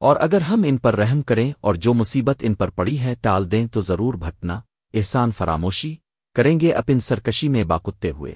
اور اگر ہم ان پر رحم کریں اور جو مصیبت ان پر پڑی ہے ٹال دیں تو ضرور بھٹنا، احسان فراموشی، کریں گے اپن سرکشی میں باکتے ہوئے۔